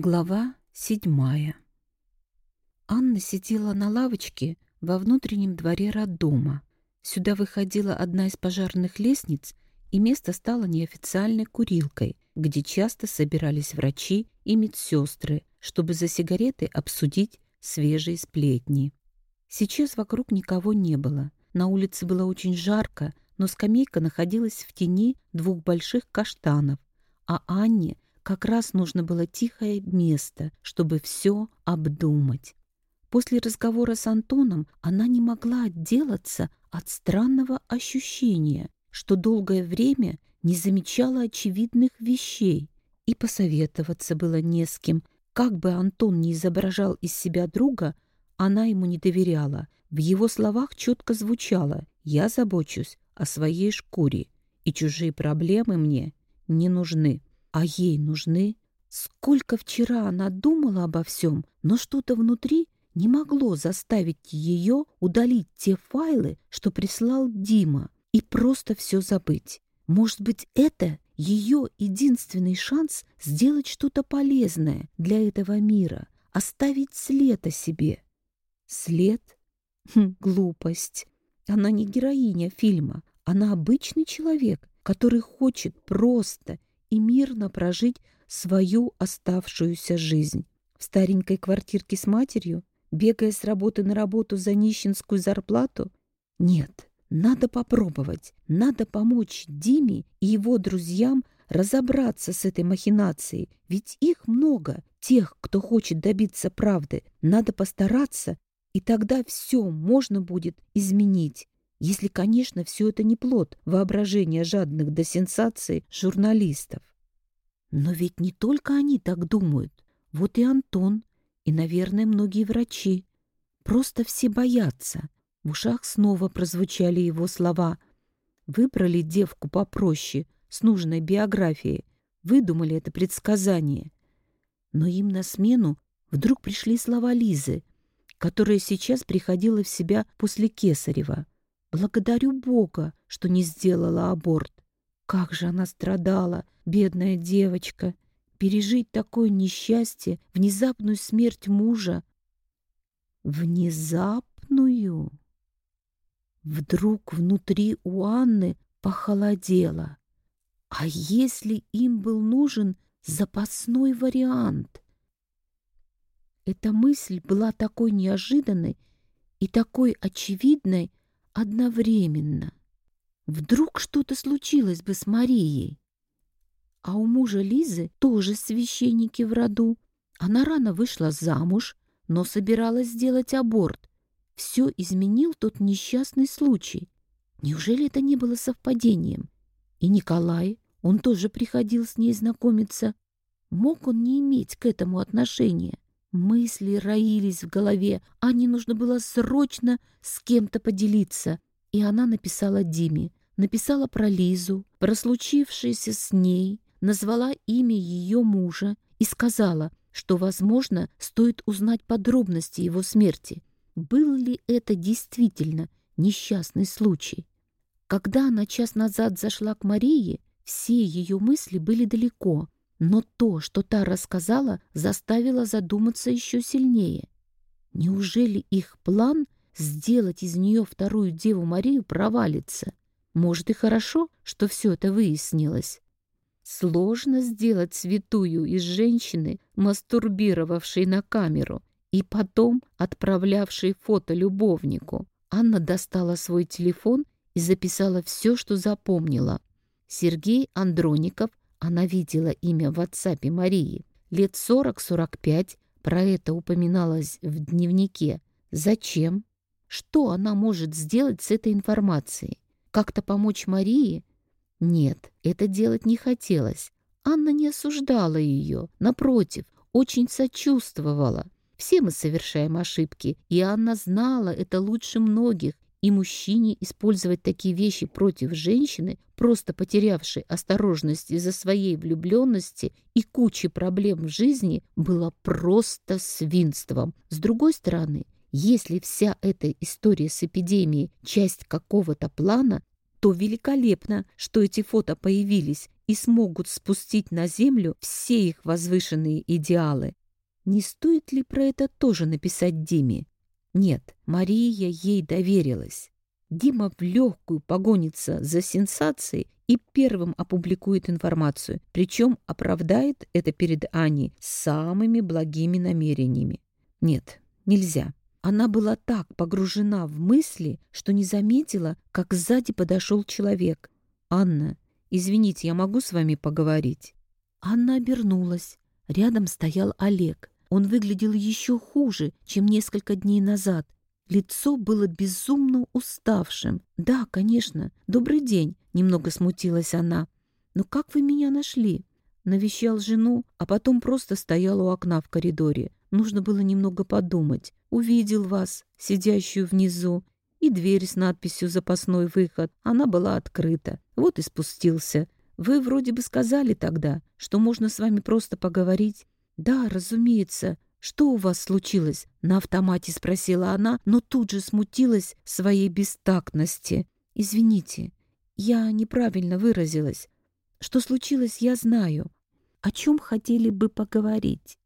Глава седьмая Анна сидела на лавочке во внутреннем дворе роддома. Сюда выходила одна из пожарных лестниц, и место стало неофициальной курилкой, где часто собирались врачи и медсестры, чтобы за сигареты обсудить свежие сплетни. Сейчас вокруг никого не было. На улице было очень жарко, но скамейка находилась в тени двух больших каштанов, а Анне — как раз нужно было тихое место, чтобы все обдумать. После разговора с Антоном она не могла отделаться от странного ощущения, что долгое время не замечала очевидных вещей, и посоветоваться было не с кем. Как бы Антон не изображал из себя друга, она ему не доверяла. В его словах четко звучало «Я забочусь о своей шкуре, и чужие проблемы мне не нужны» а ей нужны. Сколько вчера она думала обо всем, но что-то внутри не могло заставить ее удалить те файлы, что прислал Дима, и просто все забыть. Может быть, это ее единственный шанс сделать что-то полезное для этого мира, оставить след о себе. След? Хм, глупость. Она не героиня фильма, она обычный человек, который хочет просто и мирно прожить свою оставшуюся жизнь. В старенькой квартирке с матерью, бегая с работы на работу за нищенскую зарплату? Нет, надо попробовать, надо помочь Диме и его друзьям разобраться с этой махинацией, ведь их много, тех, кто хочет добиться правды. Надо постараться, и тогда все можно будет изменить. Если, конечно, все это не плод воображения жадных до сенсаций журналистов. Но ведь не только они так думают. Вот и Антон, и, наверное, многие врачи. Просто все боятся. В ушах снова прозвучали его слова. Выбрали девку попроще, с нужной биографией, выдумали это предсказание. Но им на смену вдруг пришли слова Лизы, которая сейчас приходила в себя после Кесарева. Благодарю Бога, что не сделала аборт. Как же она страдала, бедная девочка. Пережить такое несчастье, внезапную смерть мужа. Внезапную? Вдруг внутри у Анны похолодело. А если им был нужен запасной вариант? Эта мысль была такой неожиданной и такой очевидной, одновременно. Вдруг что-то случилось бы с Марией. А у мужа Лизы тоже священники в роду. Она рано вышла замуж, но собиралась сделать аборт. Все изменил тот несчастный случай. Неужели это не было совпадением? И Николай, он тоже приходил с ней знакомиться. Мог он не иметь к этому отношения? Мысли роились в голове, а не нужно было срочно с кем-то поделиться. И она написала Диме, написала про Лизу, про случившееся с ней, назвала имя ее мужа и сказала, что, возможно, стоит узнать подробности его смерти. Был ли это действительно несчастный случай? Когда она час назад зашла к Марии, все ее мысли были далеко — но то, что та рассказала, заставило задуматься еще сильнее. Неужели их план сделать из нее вторую Деву Марию провалится? Может и хорошо, что все это выяснилось. Сложно сделать святую из женщины, мастурбировавшей на камеру, и потом отправлявшей фото любовнику. Анна достала свой телефон и записала все, что запомнила. Сергей Андроников она видела имя в WhatsApp Марии. Лет 40-45, про это упоминалось в дневнике. Зачем? Что она может сделать с этой информацией? Как-то помочь Марии? Нет, это делать не хотелось. Анна не осуждала ее, напротив, очень сочувствовала. Все мы совершаем ошибки, и Анна знала это лучше многих и мужчине использовать такие вещи против женщины, просто потерявшей осторожность из-за своей влюбленности и кучи проблем в жизни, было просто свинством. С другой стороны, если вся эта история с эпидемией – часть какого-то плана, то великолепно, что эти фото появились, и смогут спустить на землю все их возвышенные идеалы. Не стоит ли про это тоже написать Диме? Нет, Мария ей доверилась. Дима в легкую погонится за сенсацией и первым опубликует информацию, причем оправдает это перед Аней самыми благими намерениями. Нет, нельзя. Она была так погружена в мысли, что не заметила, как сзади подошел человек. «Анна, извините, я могу с вами поговорить?» Анна обернулась. Рядом стоял Олег. Он выглядел еще хуже, чем несколько дней назад. Лицо было безумно уставшим. «Да, конечно. Добрый день», — немного смутилась она. «Но как вы меня нашли?» Навещал жену, а потом просто стоял у окна в коридоре. Нужно было немного подумать. Увидел вас, сидящую внизу, и дверь с надписью «Запасной выход». Она была открыта. Вот и спустился. Вы вроде бы сказали тогда, что можно с вами просто поговорить. Да, разумеется. «Что у вас случилось?» — на автомате спросила она, но тут же смутилась своей бестактности. «Извините, я неправильно выразилась. Что случилось, я знаю. О чем хотели бы поговорить?»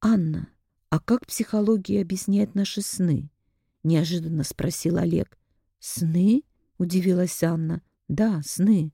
«Анна, а как психология объясняет наши сны?» — неожиданно спросил Олег. «Сны?» — удивилась Анна. «Да, сны».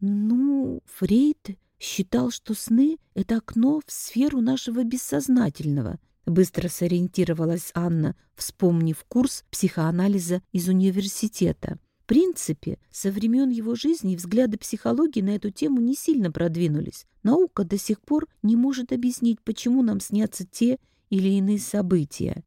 «Ну, Фрейд считал, что сны — это окно в сферу нашего бессознательного. Быстро сориентировалась Анна, вспомнив курс психоанализа из университета. В принципе, со времен его жизни взгляды психологии на эту тему не сильно продвинулись. Наука до сих пор не может объяснить, почему нам снятся те или иные события.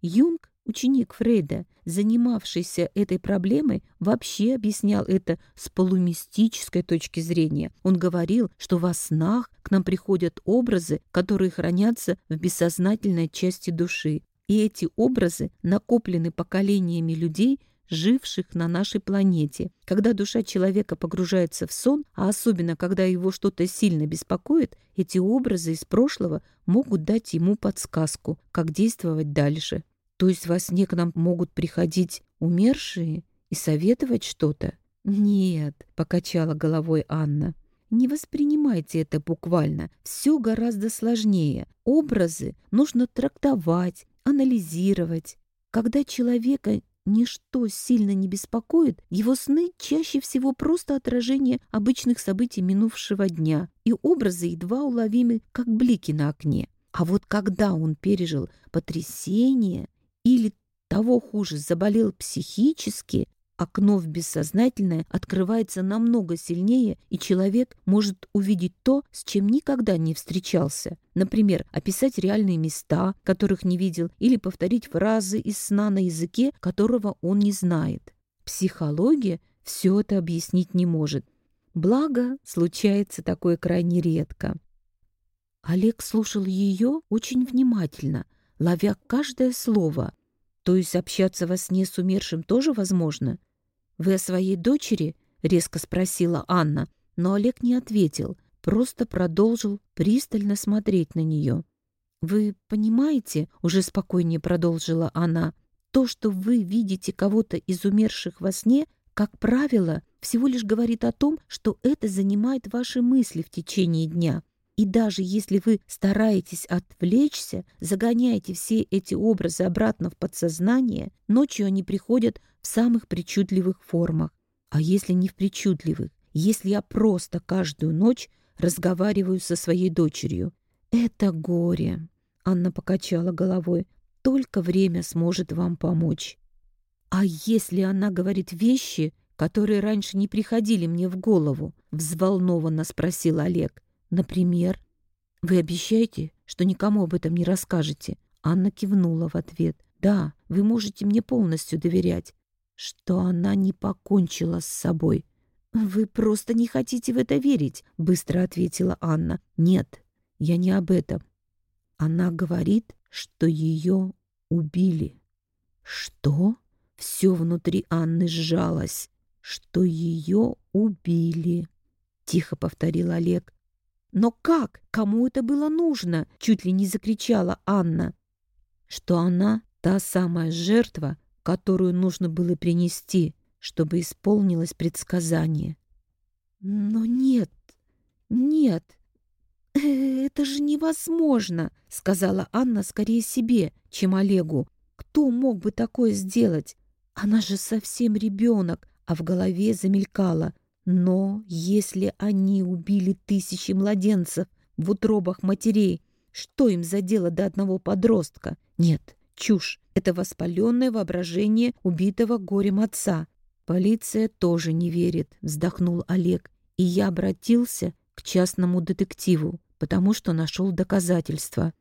Юнг Ученик Фрейда, занимавшийся этой проблемой, вообще объяснял это с полумистической точки зрения. Он говорил, что во снах к нам приходят образы, которые хранятся в бессознательной части души. И эти образы накоплены поколениями людей, живших на нашей планете. Когда душа человека погружается в сон, а особенно когда его что-то сильно беспокоит, эти образы из прошлого могут дать ему подсказку, как действовать дальше. То есть во сне к нам могут приходить умершие и советовать что-то? Нет, покачала головой Анна. Не воспринимайте это буквально. Все гораздо сложнее. Образы нужно трактовать, анализировать. Когда человека ничто сильно не беспокоит, его сны чаще всего просто отражение обычных событий минувшего дня, и образы едва уловимы, как блики на окне. А вот когда он пережил потрясение, или того хуже, заболел психически, окно в бессознательное открывается намного сильнее, и человек может увидеть то, с чем никогда не встречался. Например, описать реальные места, которых не видел, или повторить фразы из сна на языке, которого он не знает. Психология все это объяснить не может. Благо, случается такое крайне редко. Олег слушал ее очень внимательно, ловя каждое слово. То есть общаться во сне с умершим тоже возможно? Вы о своей дочери? Резко спросила Анна, но Олег не ответил, просто продолжил пристально смотреть на нее. «Вы понимаете, — уже спокойнее продолжила она, — то, что вы видите кого-то из умерших во сне, как правило, всего лишь говорит о том, что это занимает ваши мысли в течение дня. И даже если вы стараетесь отвлечься, загоняете все эти образы обратно в подсознание, ночью они приходят в самых причудливых формах. А если не в причудливых? Если я просто каждую ночь разговариваю со своей дочерью? Это горе. Анна покачала головой. Только время сможет вам помочь. А если она говорит вещи, которые раньше не приходили мне в голову? Взволнованно спросил Олег. Например, вы обещаете, что никому об этом не расскажете? Анна кивнула в ответ. Да, вы можете мне полностью доверять, что она не покончила с собой. Вы просто не хотите в это верить, быстро ответила Анна. Нет, я не об этом. Она говорит, что ее убили. Что? Все внутри Анны сжалось. Что ее убили. Тихо повторил Олег. «Но как? Кому это было нужно?» — чуть ли не закричала Анна. Что она та самая жертва, которую нужно было принести, чтобы исполнилось предсказание. Но нет, нет, э, это же невозможно, сказала Анна скорее себе, чем Олегу. Кто мог бы такое сделать? Она же совсем ребенок, а в голове замелькало. Но если они убили тысячи младенцев в утробах матерей, что им за дело до одного подростка? Нет, чушь. Это воспаленное воображение убитого горем отца. Полиция тоже не верит, вздохнул Олег. И я обратился к частному детективу, потому что нашел доказательства.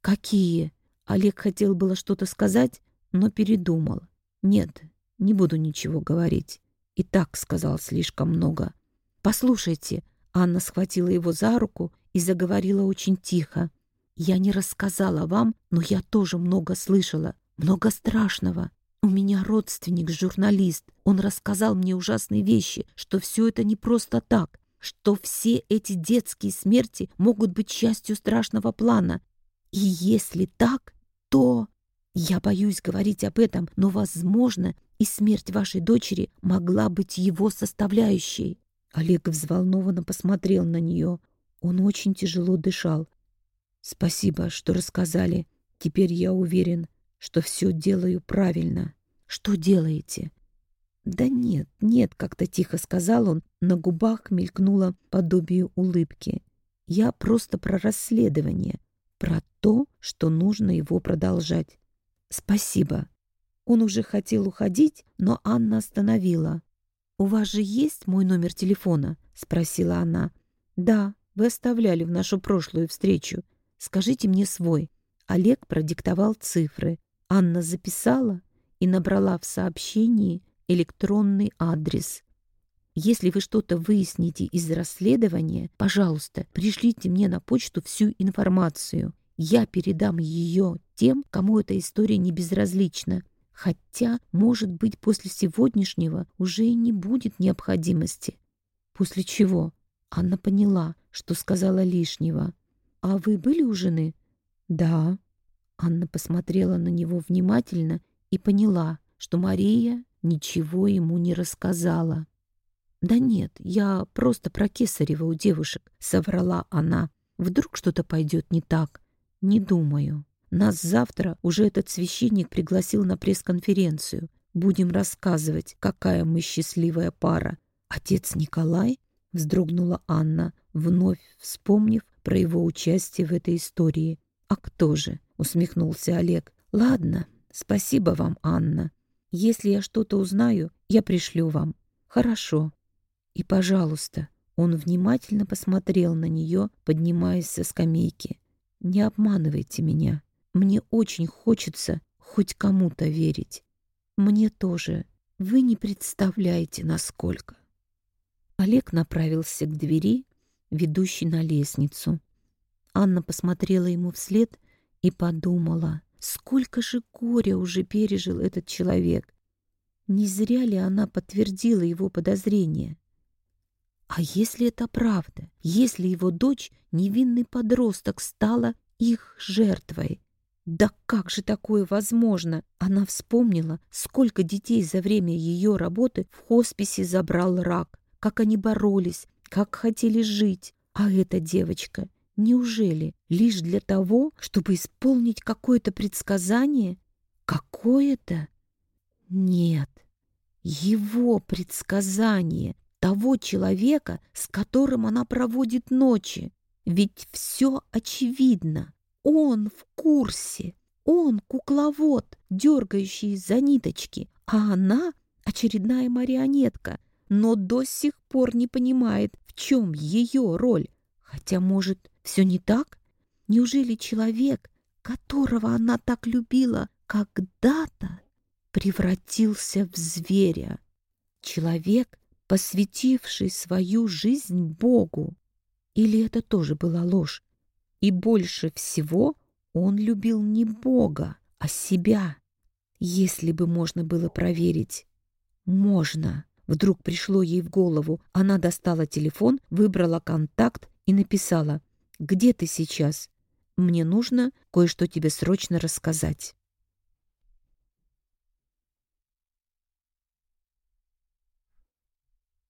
Какие? Олег хотел было что-то сказать, но передумал. Нет, не буду ничего говорить. И так сказал слишком много. Послушайте, Анна схватила его за руку и заговорила очень тихо. Я не рассказала вам, но я тоже много слышала, много страшного. У меня родственник, журналист. Он рассказал мне ужасные вещи, что все это не просто так, что все эти детские смерти могут быть частью страшного плана. И если так, то... Я боюсь говорить об этом, но, возможно, и смерть вашей дочери могла быть его составляющей. Олег взволнованно посмотрел на нее. Он очень тяжело дышал. «Спасибо, что рассказали. Теперь я уверен, что все делаю правильно. Что делаете?» «Да нет, нет», — как-то тихо сказал он. На губах мелькнуло подобие улыбки. «Я просто про расследование, про то, что нужно его продолжать. «Спасибо». Он уже хотел уходить, но Анна остановила. «У вас же есть мой номер телефона?» — спросила она. «Да, вы оставляли в нашу прошлую встречу. Скажите мне свой». Олег продиктовал цифры. Анна записала и набрала в сообщении электронный адрес. Если вы что-то выясните из расследования, пожалуйста, пришлите мне на почту всю информацию. Я передам ее тем, кому эта история не безразлична. Хотя, может быть, после сегодняшнего уже и не будет необходимости. После чего Анна поняла, что сказала лишнего. «А вы были у жены?» «Да». Анна посмотрела на него внимательно и поняла, что Мария ничего ему не рассказала. «Да нет, я просто про Кесарева у девушек», — соврала она. «Вдруг что-то пойдет не так?» «Не думаю. Нас завтра уже этот священник пригласил на пресс-конференцию. Будем рассказывать, какая мы счастливая пара. Отец Николай?» — вздрогнула Анна, вновь вспомнив про его участие в этой истории. «А кто же?» — усмехнулся Олег. «Ладно, спасибо вам, Анна. Если я что-то узнаю, я пришлю вам. Хорошо. И, пожалуйста, он внимательно посмотрел на нее, поднимаясь со скамейки. Не обманывайте меня. Мне очень хочется хоть кому-то верить. Мне тоже. Вы не представляете, насколько. Олег направился к двери, ведущей на лестницу. Анна посмотрела ему вслед и подумала, сколько же горя уже пережил этот человек. Не зря ли она подтвердила его подозрения? А если это правда? Если его дочь, невинный подросток, стала их жертвой? Да как же такое возможно? Она вспомнила, сколько детей за время ее работы в хосписе забрал рак, как они боролись, как хотели жить. А эта девочка, неужели лишь для того, чтобы исполнить какое-то предсказание? Какое-то? Нет, его предсказание — того человека, с которым она проводит ночи. Ведь все очевидно. Он в курсе. Он кукловод, дергающий за ниточки, а она очередная марионетка, но до сих пор не понимает, в чем ее роль. Хотя, может, все не так? Неужели человек, которого она так любила когда-то, превратился в зверя? Человек, посвятивший свою жизнь Богу. Или это тоже была ложь? И больше всего он любил не Бога, а себя. Если бы можно было проверить. Можно. Вдруг пришло ей в голову. Она достала телефон, выбрала контакт и написала «Где ты сейчас? Мне нужно кое-что тебе срочно рассказать».